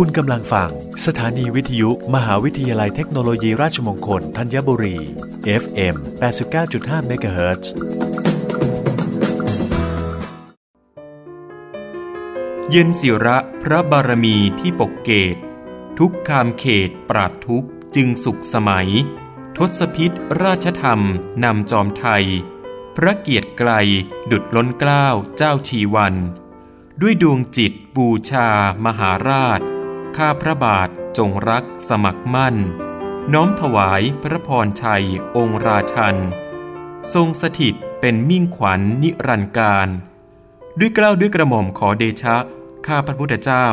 คุณกำลังฟัง สถานีวิทยุ มหาวิทยาลัยเทคโนโลยีราชมงคลธัญบุรี FM 89.5 MHz เย็นศิระพระบารมีที่ปกเกต ทุกคามเขตปราดทุกจึงสุขสมัย ทศพิษราชธรรมนำจอมไทย พระเกียรติไกลดุดล้นกล้าวเจ้าชีวันด้วยดวงจิตบูชามหาราช ข้าพระบาทจงรักสมัครมั่น น้อมถวายพระพรชัยองค์ราชัน ทรงสถิตเป็นมิ่งขวัญนิรันดร์การ ด้วยเกล้าวด้วยกระหม่อมขอเดชะ ข้าพระพุทธเจ้า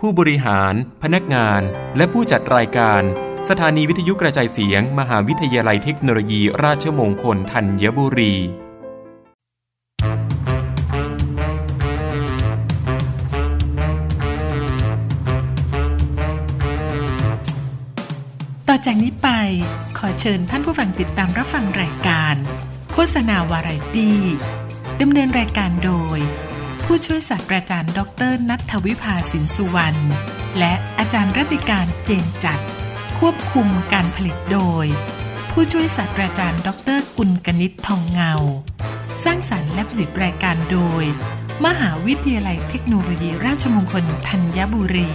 ผู้บริหาร พนักงาน และผู้จัดรายการ สถานีวิทยุกระจายเสียง มหาวิทยาลัยเทคโนโลยีราชมงคลธัญบุรี ต่อจากนี้ไป ขอเชิญท่านผู้ฟังติดตามรับฟังรายการ โฆษณาวาไรตี้ดำเนินรายการโดย ผู้ช่วยศาสตราจารย์ ดรนัทวิภาสินสุวรรณและอาจารย์รัติการเจนจัด ควบคุมการผลิตโดย ผู้ช่วยศาสตราจารย์ ดรกุลกนิษฐ์ทองเงา สร้างสรรค์และผลิตรายการโดย มหาวิทยาลัยเทคโนโลยีราชมงคลธัญบุรี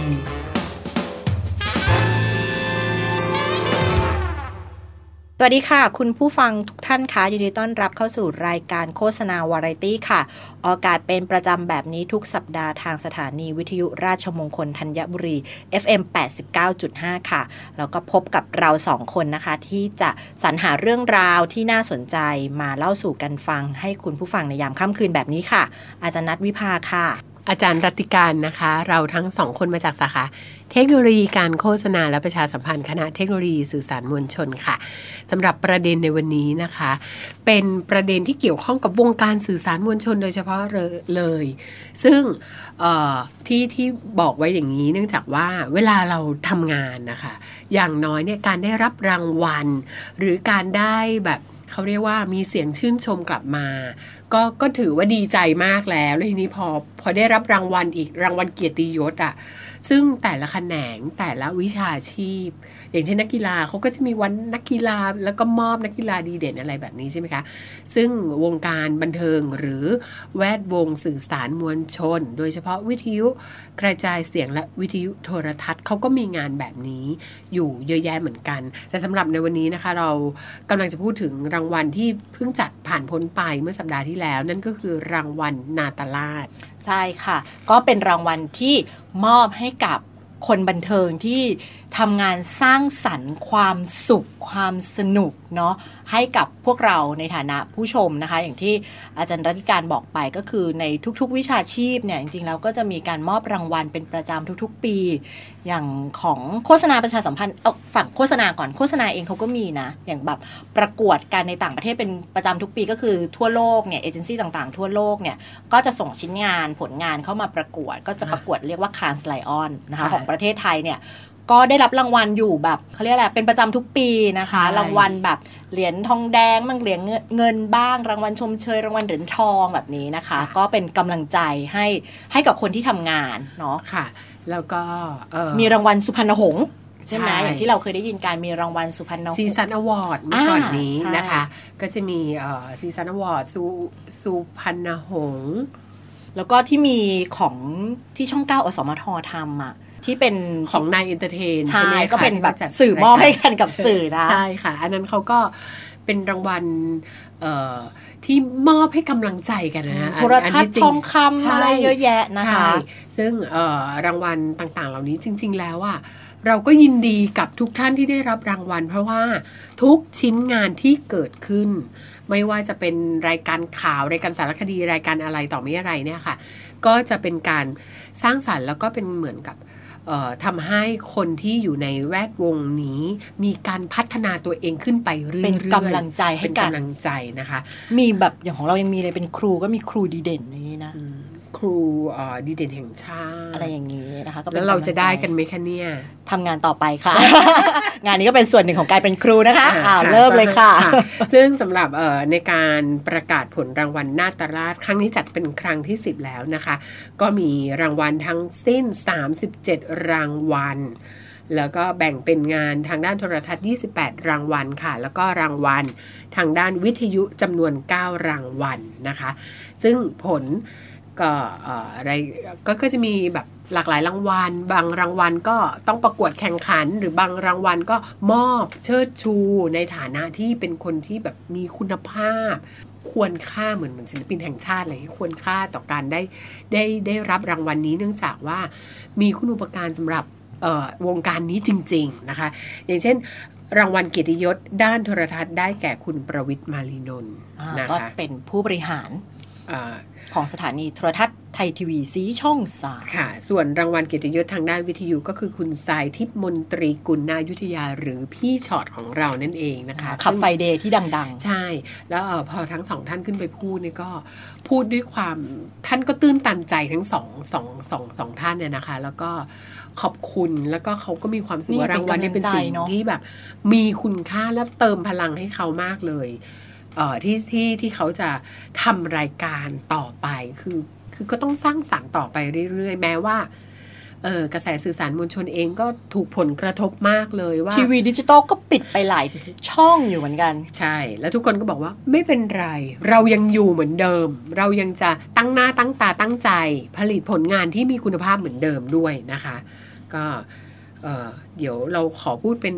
วัสดีค่ะ คุณผู้ฟังทุกท่านคะยินดีต้อนรับเข้าสู่รายการโฆษณาวาไรตี้ค่ะ ออกอากาศเป็นประจำแบบนี้ทุกสัปดาห์ทางสถานีวิทยุราชมงคลธัญบุรี FM 89.5 ค่ะ แล้วก็พบกับเราสองคนนะคะ ที่จะสรรหาเรื่องราวที่น่าสนใจมาเล่าสู่กันฟัง ให้คุณผู้ฟังในยามค่ำคืนแบบนี้ค่ะ อาจารย์นัทวิภาค่ะ อาจารย์รัติการนะคะ เราทั้งสองคนมาจากสาขาเทคโนโลยีการโฆษณาและประชาสัมพันธ์คณะเทคโนโลยีสื่อสารมวลชนค่ะสำหรับประเด็นในวันนี้นะคะ เป็นประเด็นที่เกี่ยวข้องกับวงการสื่อสารมวลชนโดยเฉพาะเลย ซึ่งที่ที่บอกไว้อย่างนี้ เนื่องจากว่าเวลาเราทำงานนะคะ อย่างน้อยเนี่ยการได้รับรางวัล หรือการได้แบบ เขาเรียกว่ามีเสียงชื่นชมกลับมา ก็ก็ถือว่าดีใจมากแล้วแล้วทีนี้พอพอได้รับรางวัลอีกรางวัลเกียรติยศอะ่ะ ซึ่งแต่ละแขนงแต่ละวิชาชีพ อย่างเช่นนักกีฬาเขาก็จะมีวันนักกีฬาแล้วก็มอบนักกีฬาดีเด่นอะไรแบบนี้ใช่ไหมคะ ซึ่งวงการบันเทิงหรือแวดวงสื่อสารมวลชน โดยเฉพาะวิทยุกระจายเสียงและวิทยุโทรทัศน์เขาก็มีงานแบบนี้อยู่เยอะแยะเหมือนกัน แต่สำหรับในวันนี้นะคะเรากำลังจะพูดถึงรางวัลที่เพิ่งจัดผ่านพ้นไปเมื่อสัปดาห์ที่แล้ว นั่นก็คือรางวัลนาตาลาดใช่ค่ะ ก็เป็นรางวัลที่ มอบให้กับคนบันเทิงที่ ทำงานสร้างสรรค์ความสุขความสนุกเนาะให้กับพวกเราในฐานะผู้ชมนะคะ อย่างที่อาจารย์รัติการบอกไปก็คือในทุกๆ วิชาชีพเนี่ยจริงๆแล้วก็จะมีการมอบรางวัลเป็นประจำทุกๆ ปี อย่างของโฆษณาประชาสัมพันธ์เอาฝั่งโฆษณาก่อนโฆษณาเองเขาก็มีนะ อย่างแบบประกวดกันในต่างประเทศเป็นประจำทุกปีก็คือทั่วโลกเนี่ยเอเจนซี่ต่างๆ ทั่วโลกเนี่ยก็จะส่งชิ้นงานผลงานเข้ามาประกวด ก็จะประกวดเรียกว่าคานสไลออนนะคะของประเทศไทยเนี่ย ก็ได้รับรางวัลอยู่แบบเขาเรียกอะไรเป็นประจำทุกปีนะคะ รางวัลแบบเหรียญทองแดงบ้างเหรียญเงินบ้าง รางวัลชมเชยรางวัลเหรียญทองแบบนี้นะคะ ก็เป็นกำลังใจให้ให้กับคนที่ทำงานเนาะค่ะ แล้วก็มีรางวัลสุพรรณหงษ์ใช่ไหมอย่างที่เราเคยได้ยินการมีรางวัลสุพรรณหงษ์ Season Award เมื่อก่อนนี้นะคะ ก็จะมี Season Award สุสุพรรณหงษ์แล้วก็ที่มีของที่ช่องเก้าอสมททำอะ ที่เป็นของ Nine Entertain ใช่ก็เป็นแบบสื่อมอบให้กันกับสื่อนะใช่ค่ะ อันนั้นเขาก็เป็นรางวัลที่มอบให้กำลังใจกันนะโทรทัศน์ทองคำอะไรเยอะแยะนะคะ ซึ่งรางวัลต่างๆ เหล่านี้จริง ๆ แล้วอะเราก็ยินดีกับทุกท่านที่ได้รับรางวัล เพราะว่าทุกชิ้นงานที่เกิดขึ้น ไม่ว่าจะเป็นรายการข่าวรายการสารคดีรายการอะไรต่อไม่อะไรเนี่ยค่ะ ก็จะเป็นการสร้างสารรค์แล้วก็เป็นเหมือนกับ ทำให้คนที่อยู่ในแวดวงนี้ มีการพัฒนาตัวเองขึ้นไปเรื่อยๆเป็นกำลังใจให้กันกำลังใจนะคะ มีแบบอย่างของเรายังมีเลยเป็นครูก็มีครูดีเด่นนี้นะค รูรูเอ่อดีเด่นแห่งชาติอะไรอย่างนี้นะคะก็ป็นแล้วเราจะได้กันำลังไหมคะเนี่ยใจทำงานต่อไปค่ะ งานนี้ก็เป็นส่วนหนึ่งของการเป็นครูนะคะอ่าอ้าวค่ะเริ่มเลยค่ะ ซึ่งสำหรับเอ่อในการประกาศผลรางวัลนาตราชครั้งนี้จัดเป็นครั้งที่ 10 แล้วนะคะ ก็มีรางวัลทั้งสิ้น 37 รางวัลแล้วก็แบ่งเป็นงานทางด้านโทรทัศน์ 28 รางวัลค่ะ แล้วก็รางวัลทางด้านวิทยุจำนวน 9 รางวัลนะคะ ซึ่งผล ก็อะไรก็ก็จะมีแบบหลากหลายรางวัล บางรางวัลก็ต้องประกวดแข่งขัน หรือบางรางวัลก็มอบเชิดชูในฐานะที่เป็นคนที่แบบมีคุณภาพ ควรค่าเหมือนเหมือนศิลปินแห่งชาติอะไรอย่ควรค่าต่อการได้ได้ได้รับรางวัลนี้เนื่องจากว่ามีคุณอุปการสำหรับวงการนี้จริง ๆ นะคะ อย่างเช่นรางวัลเกียรติยศด้านโทรทัศน์ได้แก่คุณประวิทย์มาลีนนท์นะก็คะเป็นผู้บริหาร ของสถานีโทรทัศน์ไทยทีวีสีช่องสามค่ะ ส่วนรางวัลเกียรติยศทางด้านวิทยุก็คือคุณสายทิพย์มนตรีกุล ณ อยุธยาหรือพี่ฉอดของเรานั่นเองนะคะขับซึ่งไฟเดย์ที่ดังใช่ แล้วเอ่อพอทั้งสองท่านขึ้นไปพูดเนี่ยก็พูดด้วยความท่านก็ตื้นตันใจทั้งสองสองสองสองท่านเนี่ยนะคะ แล้วก็ขอบคุณแล้วก็เขาก็มีความรู้สึกว่านี่รางวัลนี้เป็นสิ่งเป็นกำลังใจเนอะที่แบบ มีคุณค่าและเติมพลังให้เขามากเลยเอ่อ ที่ที่ที่เขาจะทำรายการต่อไปคือคือก็ต้องสร้างสรรค์ต่อไปเรื่อยๆ แม้ว่าเออกระแสสื่อสารมวลชนเองก็ถูกผลกระทบมากเลยว่าๆทีวีดิจิตอลก็ปิดไปหลายช่องอยู่เหมือนกัน ใช่ แล้วทุกคนก็บอกว่าไม่เป็นไร เรายังอยู่เหมือนเดิม เรายังจะตั้งหน้าตั้งตาตั้งใจ ผลิตผลงานที่มีคุณภาพเหมือนเดิมด้วยนะคะ ก็ เอ่อเดี๋ยวเราขอพูดเป็น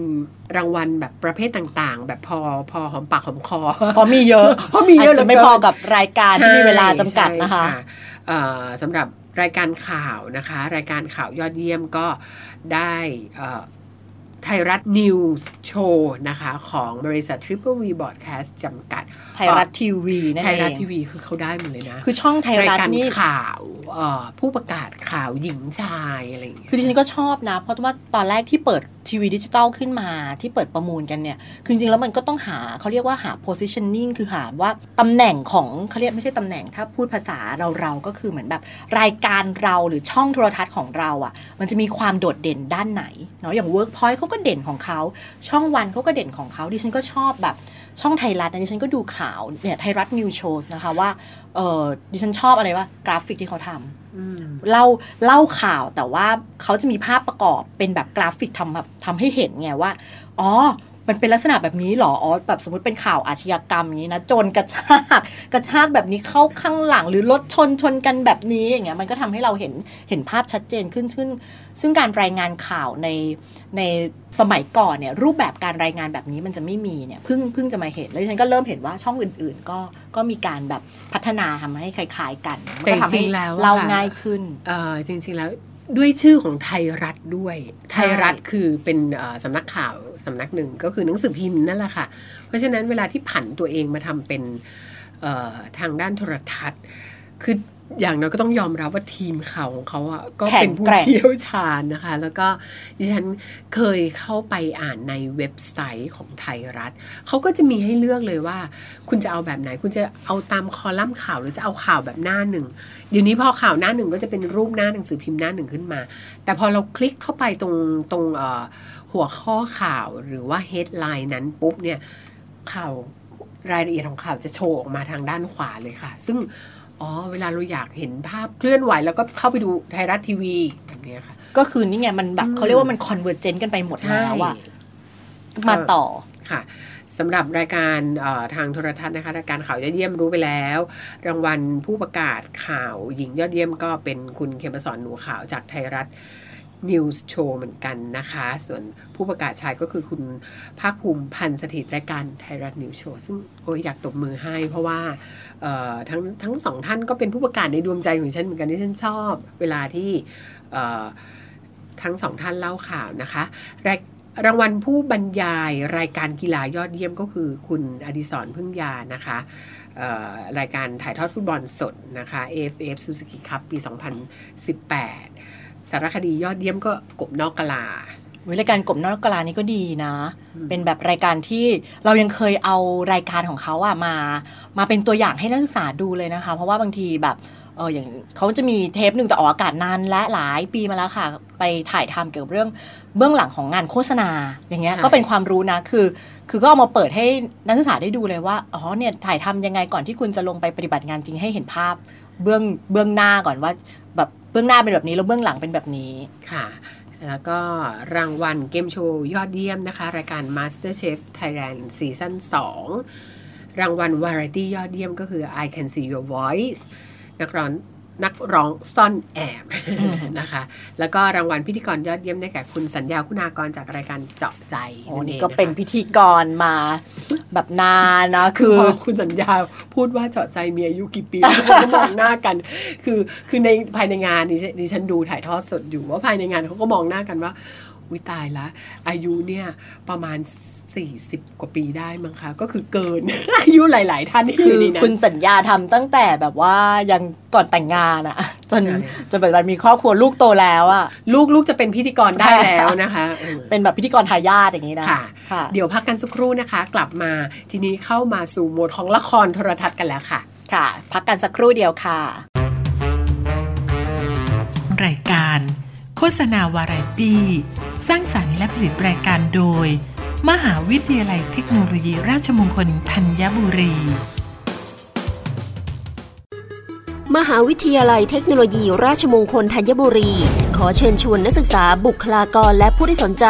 รางวัลแบบประเภทต่างๆ แบบพอพอหอมปากหอมคอเพราะมีเยอะเพราะมีเยอะอาจจะไม่เหลืพออเกินกับรายการที่มีเวลาจำกัดนะคะใช่เอ่อสำหรับรายการข่าวนะคะ รายการข่าวยอดเยี่ยมก็ได้เอ่อ ไทยรัฐนิวส์โชว์นะคะของบริษัท Triple V Broadcast จำกัด ไทยรัฐทีวีนั่นไทยเอรัฐงทีวีคือเขาได้หมดเลยนะ คือช่องไทยรายรัฐการนี่ข่าวเอ่อผู้ประกาศข่าวหญิงชายอะไรอย่างเงี้ย คือดิฉันก็ชอบนะ เพราะว่าตอนแรกที่เปิด ทีวีดิจิตอลขึ้นมาที่เปิดประมูลกันเนี่ยคือจริงๆแล้วมันก็ต้องหาเขาเรียกว่าหา positioning คือหาว่าตำแหน่งของเขาเรียกไม่ใช่ตำแหน่งถ้าพูดภาษาเราเราก็คือเหมือนแบบรายการเราหรือช่องโทรทัศน์ของเราอะ่ะ มันจะมีความโดดเด่นด้านไหนเนาะอย่าง Workpoint เขาก็เด่นของเขาช่องวันเขาก็เด่นของเขาดิฉันก็ชอบแบบ ช่องไทยรัฐนะดิฉันก็ดูข่าวเนี่ยไทยรัฐ News Show นะคะว่าเออดิฉันชอบอะไรว่ากราฟิกที่เขาทำอืมเล่าเล่าข่าวแต่ว่าเขาจะมีภาพประกอบเป็นแบบกราฟิกทำแบบทำให้เห็นไงว่า อ๋อ มันเป็นลักษณะแบบนี้เหรออ๋อแบบสมมติเป็นข่าวอาชญากรรมอย่างนี้นะโจรกระชากกระชากแบบนี้เข้าข้างหลังหรือรถชนชนกันแบบนี้อย่างเงี้ยมันก็ทำให้เราเห็นเห็นภาพชัดเจนขึ้นซึ่งซึ่งการรายงานข่าวในในสมัยก่อนเนี่ยรูปแบบการรายงานแบบนี้มันจะไม่มีเนี่ยเพิ่งเพิ่งจะมาเห็นแล้วดิฉันก็เริ่มเห็นว่าช่องอื่น ๆ ก็ก็มีการแบบพัฒนาทำให้คล้าย ๆ กันมันแต่ก็ทำจริให้งๆแล้วอะเล่าค่ะง่ายขึ้นเอ่อจริง ๆแล้ว ด้วยชื่อของไทยรัฐด้วยใช่ไทยรัฐคือเป็นเอ่อสำนักข่าวสำนักหนึ่งก็คือหนังสือพิมพ์นั่นแหละค่ะ เพราะฉะนั้นเวลาที่ผันตัวเองมาทำเป็นเอ่อทางด้านโทรทัศน์ คือ อย่างน้อยก็ต้องยอมรับว่าทีมข่าวของเขาอะก็เป็นผู้แข็งแกร่งเชี่ยวชาญนะคะ แล้วก็ดิฉันเคยเข้าไปอ่านในเว็บไซต์ของไทยรัฐเขาก็จะมีให้เลือกเลยว่า คุณจะเอาแบบไหน คุณจะเอาตามคอลัมน์ข่าวหรือจะเอาข่าวแบบหน้าหนึ่งเดี๋ยวนี้พอข่าวหน้าหนึ่งก็จะเป็นรูปหน้าหนังสือพิมพ์หน้าหนึ่งขึ้นมา แต่พอเราคลิกเข้าไปตรงตรงเอ่อหัวข้อข่าวหรือว่า headline นั้นปุ๊บเนี่ยข่าวรายละเอียดของข่าวจะโชว์ออกมาทางด้านขวาเลยค่ะ ซึ่ง อ๋อ เวลาเราอยากเห็นภาพเคลื่อนไหวแล้วก็เข้าไปดูไทยรัฐทีวีแบบเนี้ยค่ะ ก็คือนี่ไงมันแบบอืมเขาเรียกว่ามัน convergence กันไปหมดแล้วอะมาต่อค่ะสำหรับรายการเอ่อทางโทรทัศน์นะคะรายการข่าวยอดเยี่ยมรู้ไปแล้ว รางวัลผู้ประกาศข่าวหญิงยอดเยี่ยมก็เป็นคุณเขมสรณ์หนูขาวจากไทยรัฐ News Show เหมือนกันนะคะ ส่วนผู้ประกาศชายก็คือคุณภาคภูมิพันธ์สถิตรายการไทยรัฐนิวส์โชว์ซึ่งโอ้ยอยากตบมือให้ เพราะว่าทั้งทั้งสองท่านก็เป็นผู้ประกาศในดวงใจของฉันเหมือนกันที่ฉันชอบ เวลาที่ทั้งสองท่านเล่าข่าวนะคะรายรางวัลผู้บรรยายรายการกีฬายอดเยี่ยมก็คือคุณอดิศรพึ่งยานะคะรายการถ่ายทอดฟุตบอลสดนะคะ AFF Suzuki Cup ปี 2018 สารคดียอดเยี่ยมก็กบนอกกะลาเวลายการกบนอกกลานี่ก็ดีนะอืมเป็นแบบรายการที่เรายังเคยเอารายการของเขาอะมา มาเป็นตัวอย่างให้นักศึกษาดูเลยนะคะ เพราะว่าบางทีแบบเอออย่างเขาจะมีเทปหนึ่งแต่ออกอากาศนานและหลายปีมาแล้วค่ะ ไปถ่ายทำเกี่ยวกับเรื่องเบื้องหลังของงานโฆษณา อย่างเงี้ยใช่ก็เป็นความรู้นะคือ คือก็เอามาเปิดให้นักศึกษาได้ดูเลยว่าอ๋อเนี่ยถ่ายทำยังไงก่อนที่คุณจะลงไปปฏิบัติงานจริงให้เห็นภาพ เบื้องเบื้องหน้าก่อนว่าแบบเบื้องหน้าเป็นแบบนี้แล้วเบื้องหลังเป็นแบบนี้ค่ะ แล้วก็รางวัลเกมโชว์ยอดเยี่ยมนะคะ รายการ MasterChef Thailand ซีซั่น2รางวัลวาไรตี้ยอดเยี่ยมก็คือ I Can See Your Voice นักร้อง นักร้องซ่อนแอบนะคะ แล้วก็รางวัลพิธีกรยอดเยี่ยมได้แก่คุณสัญญาคุณากรจากรายการเจาะใจโอ้นั่นนี่องก็เป็นนะคะพิธีกรมาแบบนานนะคืคืออพอคุณสัญญาพูดว่าเจาะใจมีอายุกี่ปีทุกคนก็มองหน้ากัน คือคือในภายในงานดิฉันดิฉันดูถ่ายทอดสดอยู่ว่าภายในงานเขาก็มองหน้ากันว่า วิตายละ อายุเนี่ยประมาณ 40 กว่าปีได้มั้งคะ ก็คือเกิน อายุหลาย ๆ ท่านที่อคือยู่ในนั้นคุณสัญญาทำตั้งแต่แบบว่ายังก่อนแต่งงานอะจนใช่จนแบบมันมีครอบครัวลูกโตแล้วอะลูกลูกจะเป็นพิธีกรได้แล้วนะคะเออเป็นแบบพิธีกรทายาทอย่างนี้นะค่ะค่ะ เดี๋ยวพักกันสักครู่นะคะ กลับมาทีนี้เข้ามาสู่โหมดของละครโทรทัศน์กันแล้วค่ะ ค่ะ พักกันสักครู่เดียวค่ะ รายการ โฆษณาวาไรตี้สร้างสรรค์และผลิตรายการโดย มหาวิทยาลัยเทคโนโลยีราชมงคลธัญบุรี มหาวิทยาลัยเทคโนโลยีราชมงคลธัญบุรี ขอเชิญชวนนักศึกษาบุคลากรและผู้ที่สนใจ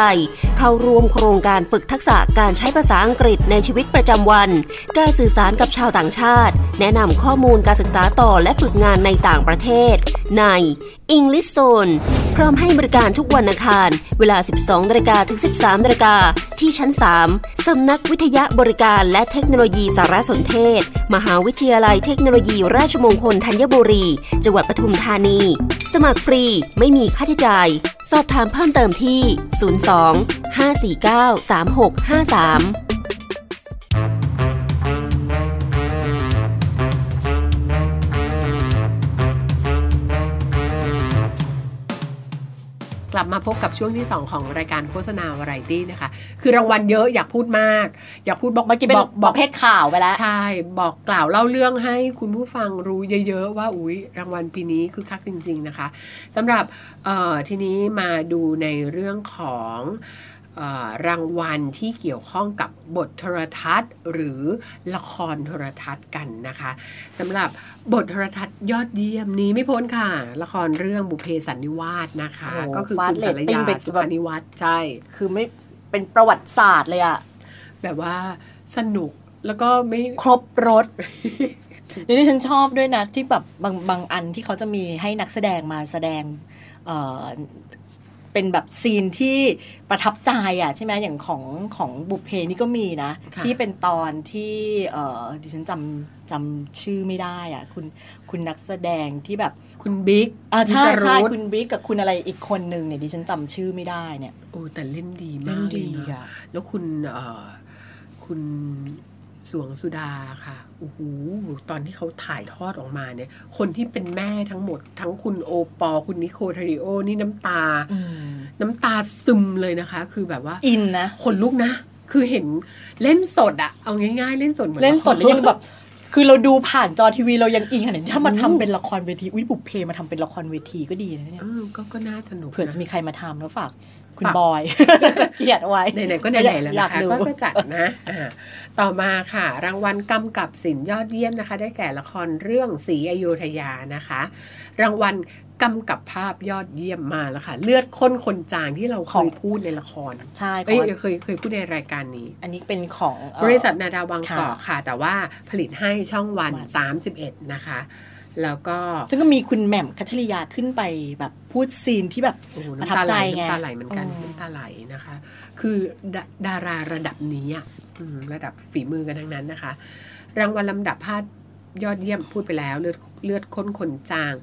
เข้าร่วมโครงการฝึกทักษะการใช้ภาษาอังกฤษในชีวิตประจำวัน การสื่อสารกับชาวต่างชาติ แนะนำข้อมูลการศึกษาต่อและฝึกงานในต่างประเทศ ใน English Zone พร้อมให้บริการทุกวันอังคาร เวลา 12นาฬิกาถึง 13นาฬิกาที่ชั้น 3 สำนักวิทยาบริการและเทคโนโลยีสารสนเทศ มหาวิทยาลัยเทคโนโลยี ราชมงคลธัญบุรี จังหวัดปทุมธานี สมัครฟรีไม่มีค่าใช้จ่าย สอบถามเพิ่มเติมที่ 02 549 3653 ลับมาพบกับช่วงที่ 2 ของรายการโฆษณาวาไรตี้นะคะ คือรางวัลเยอะอยากพูดมาก อยากพูดบอกเมื่อกี้เป็นบอกบอกเพศข่าวไปแล้ว ใช่ บอกกล่าวเล่าเรื่องให้คุณผู้ฟังรู้เยอะๆ ว่าอุ๊ยรางวัลปีนี้คือคักจริง ๆ นะคะสำหรับเอ่อทีนี้มาดูในเรื่องของเอ่อ รางวัลที่เกี่ยวข้องกับบทโทรทัศน์ หรือละครโทรทัศน์กันนะคะสำหรับบทโทรทัศน์ยอดเยี่ยมนี้ไม่พ้นค่ะ ละครเรื่องบุพเพสันนิวาสนะคะโอ้โหก็คือฟาดคุณสารเรตติ้งยาไปสุขานิวัฒน์ใช่ คือไม่เป็นประวัติศาสตร์เลยอะแบบว่าสนุกแล้วก็ไม่ครบรถเดี๋ยวนี้ฉันชอบด้วยนะที่แบบบางบางอันที่เขาจะมีให้นักแสดงมาแสดง เอ่อเป็นแบบซีนที่ประทับใจอะใช่ไหมอย่างของของบุพเพนี่ก็มีนะค่ะที่เป็นตอนที่เอ่อดิฉันจำจำชื่อไม่ได้อะคุณคุณนักแสดงที่แบบคุณบิ๊กอ่าใช่วิสรุใช่ตคุณบิ๊กกับคุณอะไรอีกคนนึงเนี่ยดิฉันจำชื่อไม่ได้เนี่ยโอ้แต่เล่นดีเล่มากนดีเลยนะอะแล้วคุณเอ่อคุณ สวงสุดาค่ะโอ้โหตอนที่เขาถ่ายทอดออกมาเนี่ย คนที่เป็นแม่ทั้งหมด ทั้งคุณโอปอล์คุณนิโคลเทริโอ นี่น้ำตาอืมน้ำตาซึมเลยนะคะ คือแบบว่า อินนะขนลุกนะ คือเห็นเล่นสดอะเอาง่ายๆ เล่นสดเหมือนเล่นสดละครแล้วยังแบบ คือเราดูผ่านจอทีวีเรายังอินขนาดนี้ถ้ามาอืมทำเป็นละครเวทีอุ้ยบุพเพมาทำเป็นละครเวทีก็ดีนะเนี่ยเออก็ก็น่าสนุกเผื่อนะจะมีใครมาทำแล้วฝากคุณฝากบอยเกลียดเอาไว้ไหนๆก็ไหนๆแล้วอยานะกคะดูก็ก็จัดนะอ่าต่อมาค่ะ รางวัลกำกับสินยอดเยี่ยมนะคะ ได้แก่ละครเรื่องสีอโยธยานะคะ รางวัล กำกับภาพยอดเยี่ยมมาแล้วค่ะ เลือดข้นคนจางที่เราเคยพูดในละครใช่ขเอ้ยองเคยเคยพูดในรายการนี้ อันนี้เป็นของเอ่อบริษัทนาดาวังค่ะเกาะค่ะ แต่ว่าผลิตให้ช่องวันวัน 31 นะคะ แล้วก็ซึ่งก็มีคุณแหม่มคัทริยาขึ้นไปแบบพูดซีนที่แบบโอ้โหประน้ำทับตาไหใจลไงน้ำตาไหลเหมือนกันอืมน้ำตาไหลนะคะ คือดาดาราระดับนี้อะอืมระดับฝีมือกันทั้งนั้นนะคะรางวัลลำดับภาพ ยอดเยี่ยมพูดไปแล้วเลือดเลือดข้นขนจาง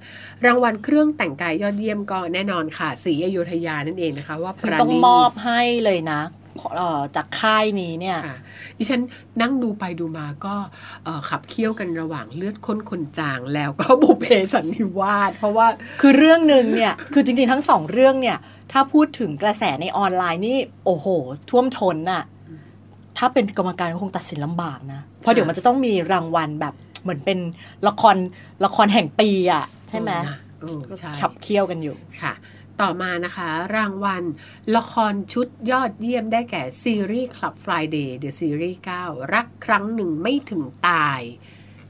รางวัลเครื่องแต่งกายยอดเยี่ยมก็แน่นอนค่ะสีอโยธยานั่นเองนะคะว่าคือปราต้องณีมอบให้เลยนะเอ่อจากค่ายนี้เนี่ยค่ะดิฉันนั่งดูไปดูมาก็เอ่อขับเคี่ยวกันระหว่างเลือดข้นคนจางแล้วก็บุพเพสันนิวาสเพราะว่าคือเรื่องหนึ่งเนี่ย คือจริงๆทั้งสองเรื่องเนี่ย ถ้าพูดถึงกระแสในออนไลน์นี่ โอ้โห ท่วมท้นน่ะ ถ้าเป็นกรรมการก็คงตัดสินลำบากนะ เพราะเดี๋ยวมันจะต้องมีรางวัลแบบ เหมือนเป็นละครละครแห่งปีอะ ใช่ไหมเออนะเออใช่ขับเคี่ยวกันอยู่ค่ะ ต่อมานะคะ รางวัล ละครชุดยอดเยี่ยมได้แก่ซีรีส์ Club Friday The Series 9 รักครั้งหนึ่งไม่ถึงตาย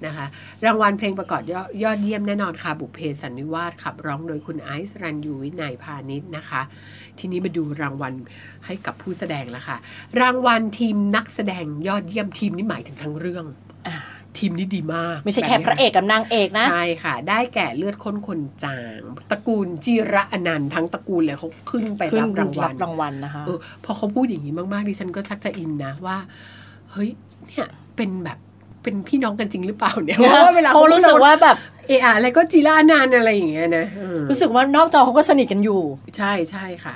นะคะรางวัลเพลงประกอบยอดยอดเยี่ยมแน่นอนค่ะ บุพเพสันนิวาสขับร้องโดยคุณไอซ์รันยูวินัยพาณิชย์นะคะ ทีนี้มาดูรางวัลให้กับผู้แสดงแล้วค่ะ รางวัลทีมนักแสดงยอดเยี่ยมทีมนี้หมายถึงทั้งเรื่องอ่า ทีมนี้ดีมาก ไม่ใช่แค่พระเอกกับนางเอกนะ ใช่ค่ะ ได้แก่เลือดข้นคนจาง ตระกูลจิระอนันต์ทั้งตระกูลเลยเขาขึ้นไปขึ้นรับรางวัรัลบรางวัลนะคะเออพอเขาพูดอย่างนี้มากๆดิฉันก็ชักจะอินนะว่า เฮ้ยเนี่ยเป็นแบบเป็นพี่น้องกันจริงหรือเปล่าเนี่ยเพราะว่าเวลาเขารู้สึกว่าแบบเอออะไรก็จิระอนันต์อะไรอย่างเงี้ยนะเออรู้สึกว่านอกจอเขาก็สนิทกันอยู่ ใช่ใช่ค่ะ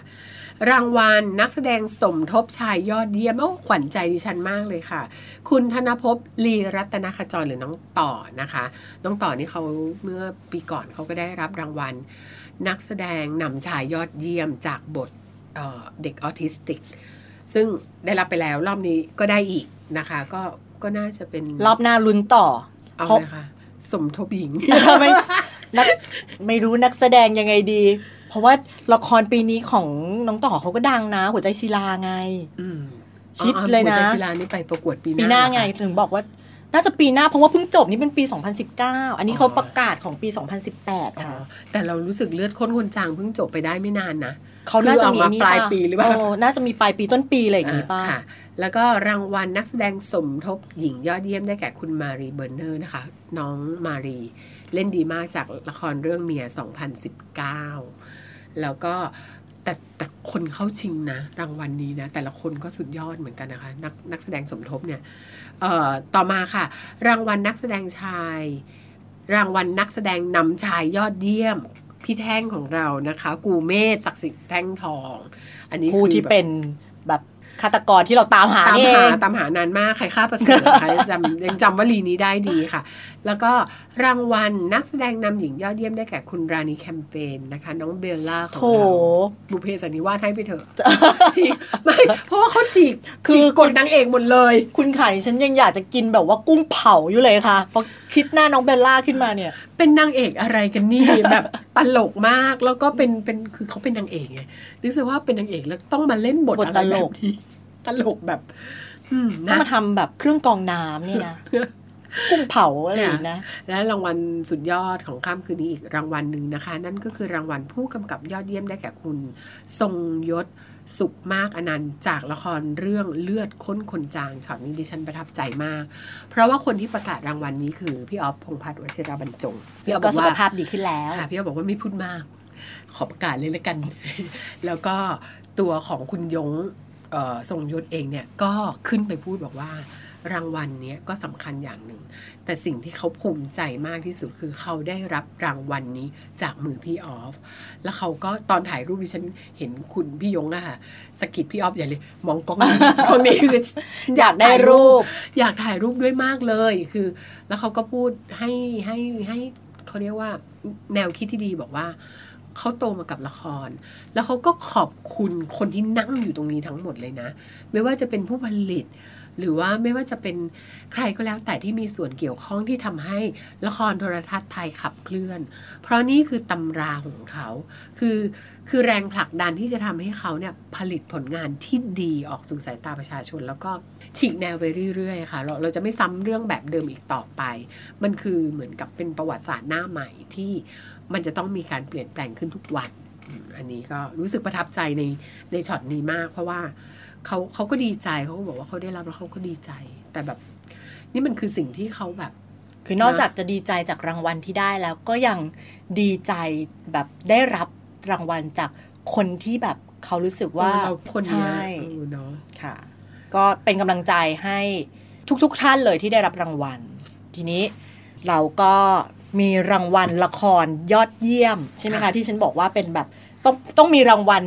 รางวัลนักแสดงสมทบชายยอดเยี่ยมโอ้ขวัญใจดิฉันมากเลยค่ะ คุณธนภพลีรัตนขจรหรือน้องต่อนะคะ น้องต่อนี่เขาเมื่อปีก่อนเขาก็ได้รับรางวัล นักแสดงนำชายยอดเยี่ยมจากบทเอ่อเด็กออทิสติก ซึ่งได้รับไปแล้วรอบนี้ก็ได้อีกนะคะ ก็ก็น่าจะเป็นรอบหน้าลุ้นต่อเอาเพราะเลยค่ะ สมทบหญิงไม่นักไม่รู้นักแสดงยังไงดี เพราะว่าละครปีนี้ของน้องต่อเขาก็ดังนะ หัวใจศิลาไงอืมฮิตเลยนะหัวใจศิลานี่ไปประกวดปีหน้าปีหน้าไงเหรอคะถึงบอกว่าน่าจะปีหน้าเพราะว่าเพิ่งจบนี่เป็นปี 2019 อันนี้เขาประกาศของปี 2018อ๋อค่ะ แต่เรารู้สึกเลือดข้นคนจางเพิ่งจบไปได้ไม่นานนะเขาน่าจะมีคือเอามาอันนี้ปลายปีหรือเปล่าโน่าจะมีปลายปีต้นปีอะไรอย่างงี้ป่ะค่ะแล้วก็รางวัลนักแสดงสมทบหญิงยอดเยี่ยมได้แก่คุณมารีเบรินเนอร์นะคะ น้องมารี เล่นดีมากจากละครเรื่องเมีย 2019 แล้วก็แต่แต่คนเข้าชิงนะรางวัลนี้นะ แต่ละคนก็สุดยอดเหมือนกันนะคะ นักนักแสดงสมทบเนี่ยต่อมาค่ะ รางวัลนักแสดงชาย รางวัลนักแสดงนำชายยอดเยี่ยมพี่แท่งของเรานะคะ กูเมศศักดิ์สิทธิ์แท่งทอง อันนี้ผู้ที่เป็นแบบ ฆาตกรที่เราตามหาตามเอหางตามหานานมากใครฆ่าประเสริฐใครจำยังจำวลีนี้ได้ดีค่ะ แล้วก็รางวัลนักแสดงนำหญิงยอดเยี่ยมได้แก่คุณรานีแคมเปญนะคะ น้องเบลล่าของโถเราบุพเพสันนิวาสให้ไปเถอะฉีกไม่เพราะว่าเขาฉีกคือฉีกกดนางเอกหมดเลย คุณขายฉันยังอยากจะกินแบบว่ากุ้งเผาอยู่เลยค่ะพอคิดหน้าน้องเบลล่าขึ้นมาเนี่ย เป็นนางเอกอะไรกันนี่แบบตลกมากแล้วก็เป็นเป็นคือเขาเป็นนางเอกไงรู้สึกว่าเป็นนางเอกแล้วต้องมาเล่นบทบทอะไรตลแบบก นี้ตลกแบบ อืมต้องนะมาทำแบบเครื่องกรองน้ำนี่นะ กุ้งเผาอะไรอย่างนี้นะ และรางวัลสุดยอดของข้ามคืนนี้อีกรางวัลหนึ่งนะคะ นั่นก็คือรางวัลผู้กำกับยอดเยี่ยมได้แก่คุณ ทรงยศสุขมากอนันต์จากละครเรื่องเลือดข้นคนจางช็อตนี้ดิฉันประทับใจมาก เพราะว่าคนที่ประกาศรางวัลนี้คือ พี่ออฟพงษ์พัฒน์วชิราบรรจงพี่ออฟบก็อกสุว่าขภาพดีขึ้นแล้วค่ะพี่ออฟบอกว่าไม่พูดมาก ขอประกาศเลยแล้วกัน แล้วก็ตัวของคุณยงเอ่อทรงยศเองเนี่ยก็ขึ้นไปพูดบอกว่า รางวัลเนี้ยก็สำคัญอย่างหนึ่ง แต่สิ่งที่เขาภูมิใจมากที่สุดคือเขาได้รับรางวัลนี้จากมือพี่ออฟ แล้วเขาก็ตอนถ่ายรูปดิฉันเห็นคุณพี่ยงอะค่ะสะกิดพี่ออฟใหญ่เลย มองกล้องนี้กล้องนี้คืออยากได้รูป อยากถ่ายรูปด้วยมากเลยคือ แล้วเขาก็พูดให้ให้ให้เขาเรียกว่าแนวคิดที่ดีบอกว่า เขาโตมากับละคร แล้วเขาก็ขอบคุณคนที่นั่งอยู่ตรงนี้ทั้งหมดเลยนะ ไม่ว่าจะเป็นผู้ผลิต หรือว่าไม่ว่าจะเป็นใครก็แล้วแต่ที่มีส่วนเกี่ยวข้องที่ทำให้ละครโทรทัศน์ไทยขับเคลื่อน เพราะนี่คือตำราของเขา คือคือแรงผลักดันที่จะทำให้เขาเนี่ยผลิตผลงานที่ดีออกสู่สายตาประชาชน แล้วก็ฉีกแนวไปเรื่อยๆค่ะเราเราจะไม่ซ้ำเรื่องแบบเดิมอีกต่อไป มันคือเหมือนกับเป็นประวัติศาสตร์หน้าใหม่ที่ มันจะต้องมีการเปลี่ยนแปลงขึ้นทุกวันอืมอันนี้ก็รู้สึกประทับใจในในช็อตนี้มาก เพราะว่าเขาเขาก็ดีใจเขาก็บอกว่าเขาได้รับแล้วเขาก็ดีใจ แต่แบบ นี่มันคือสิ่งที่เขาแบบ คือนอกจากจะดีใจจากรางวัลที่ได้แล้วก็ยังดีใจแบบได้รับรางวัลจากคนที่แบบเขารู้สึกว่าเออเราคนเนี้ยใช่เออเนาะค่ะ ก็เป็นกำลังใจให้ทุกๆทท่านเลยที่ได้รับรางวัล ทีนี้เราก็ มีรางวัลละครยอดเยี่ยม ใช่ไหมคะ ที่ฉันบอกว่าเป็นแบบต้องต้องมีรางวัล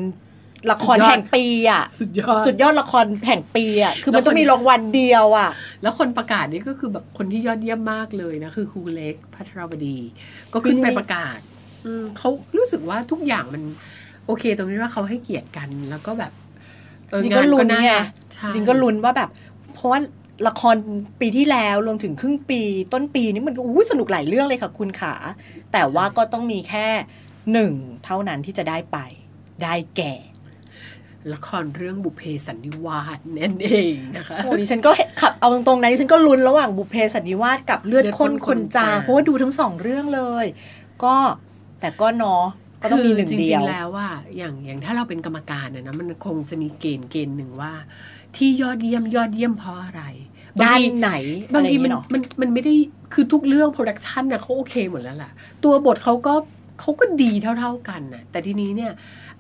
ละครแห่งปีอะสุดยอดสุดยอดละครแห่งปีอะคือแล้มันวคนต้องมีรางวัลเดียวอะ แล้วคนประกาศนี่ก็คือแบบคนที่ยอดเยี่ยมมากเลยนะคือครูเล็กพัทรบดี ก็ขึ้นไปประกาศอืมเขารู้สึกว่าทุกอย่างมัน โอเค ตรงนี้ว่าเขาให้เกียรติกันแล้วก็แบบเออจริงก็าลุ้นน่าไงรักใช่จริงก็ลุ้นว่าแบบ เพราะว่า ละครปีที่แล้วรวมถึงครึ่งปีต้นปีนี่มันอู้สนุกหลายเรื่องเลยค่ะคุณขา แต่ว่าก็ต้องมีแค่หนึ่งเท่านั้นที่จะได้ไป ได้แก่ ละครเรื่องบุพเพสันนิวาสนั่นเองนะคะโอ้ดิฉันก็ขับเอาตรงๆนะดิฉันก็ลุ้นระหว่างบุพเพสันนิวาสกับเลือดข้นคนจางเพราะว่าดูทั้งสองเรื่องเลย ก็แต่ก็เนาะก็ต้องมีหนึ่งจเดีริยงวๆแล้วว่าอย่างอย่างถ้าเราเป็นกรรมการนะนะมันคงจะมีเกณฑ์เกณฑ์หนึ่งว่า ที่ยอดเยี่ยมยอดเยี่ยมเพราะอะไร ด้านทีไหน บางทีอะไรอย่มันเยเนาะมันมันไม่ได้คือทุกเรื่องโปรดักชันนะเขาโอเคหมดแล้วล่ะ ตัวบทเขาก็เขาก็ดีเท่า ๆกันนะแต่ทีนี้เนี่ย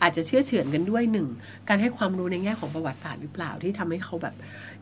อาจจะเชื่อเฉือนกันด้วยหนึ่งการให้ความรู้ในแง่ของประวัติศาสตร์หรือเปล่าที่ทำให้เขาแบบ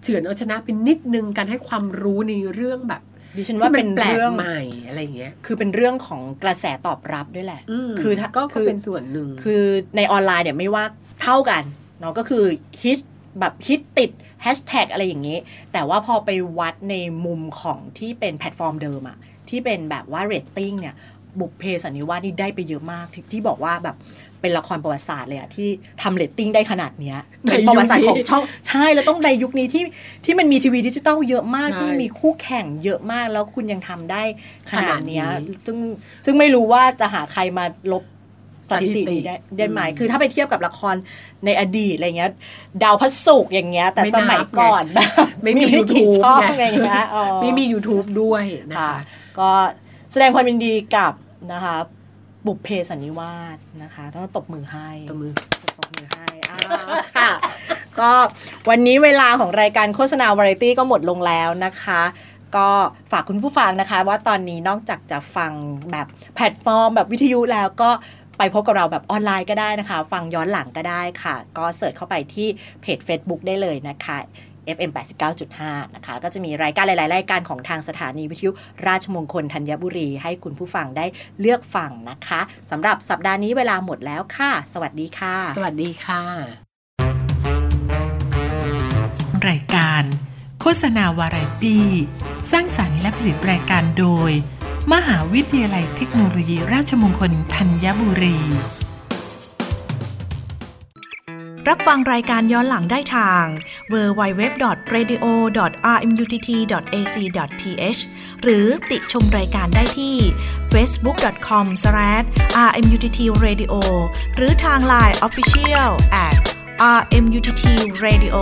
เฉือนเอาชนะเป็นนิดนึงการให้ความรู้ในเรื่องแบบดิฉันว่าที่มัเป็นแปลกเรื่องใหม่อะไรอย่างเงี้ย คือเป็นเรื่องของกระแสตอบรับด้วยแหละมคือถ้าก็คืก็อเป็นส่วนหนึ่ง คือในออนไลน์เนี่ยไม่ว่าเท่ากันเนาะก็คือฮิตแบบฮิตติด แฮชแท็กอะไรอย่างนี้ แต่ว่าพอไปวัดในมุมของที่เป็นแพลตฟอร์มเดิมอะที่เป็นแบบว่าเรตติ้งเนี่ยบุพเพสันนิวาสนี่ได้ไปเยอะมากที่ที่บอกว่าแบบเป็นละครประวัติศาสตร์เลยอะที่ทำเรตติ้งได้ขนาดเนี้ยในเป็นประวัติศาสตร์ของยุคนี้ช่องใช่แล้วต้องในยุคนี้ที่ที่มันมีทีวีดิจิตอลเยอะมากใช่ที่มันมีคู่แข่งเยอะมากแล้วคุณยังทำได้ขนาดเนี้ยขนาดนี้ซึ่งซึ่งไม่รู้ว่าจะหาใครมาลบ สถิติสถิตินี้ได้ได้ไหมอืมคือถ้าไปเทียบกับละครในอดีตอะไรเงี้ย ดาวพระศุกร์อย่างเงี้ย แต่ไม่นับสมัยก่อนแบบไม่มีกี่ YouTube ช่องไงอะไรเงี้ยอ๋อไม่มี YouTube ด้วยนะค่ะคะก็แสดงความยินดีกับนะคะบุพเพสันนิวาสนะคะต้องตบมือให้ตัวมือตบมือให้อ่าค่ะก็วันนี้เวลาของรายการโฆษณาวาไรตี้ก็หมดลงแล้วนะคะ ก็ฝากคุณผู้ฟังนะคะ ว่าตอนนี้นอกจากจะฟังแบบแพลตฟอร์ม แบบวิทยุแล้วก็ ไปพบกับเราแบบออนไลน์ก็ได้นะคะ ฟังย้อนหลังก็ได้ค่ะ ก็ search เข้าไปที่เพจ Facebook ได้เลยนะคะ FM 89.5 นะคะแล้วก็จะมีรายการหลาย ๆ รายการของทางสถานีวิทยุราชมงคลธัญบุรี ให้คุณผู้ฟังได้เลือกฟังนะคะสำหรับสัปดาห์นี้เวลาหมดแล้วค่ะ สวัสดีค่ะ สวัสดีค่ะ รายการ โฆษณาวาไรตี้ สร้างสรรค์และผลิตรายการโดย มหาวิทยาลัยเทคโนโลยีราชมงคลธัญบุรี รับฟังรายการย้อนหลังได้ทาง www.radio.rmutt.ac.th หรือติชมรายการได้ที่ facebook.com/rmuttradio หรือทาง Line Official at rmuttradio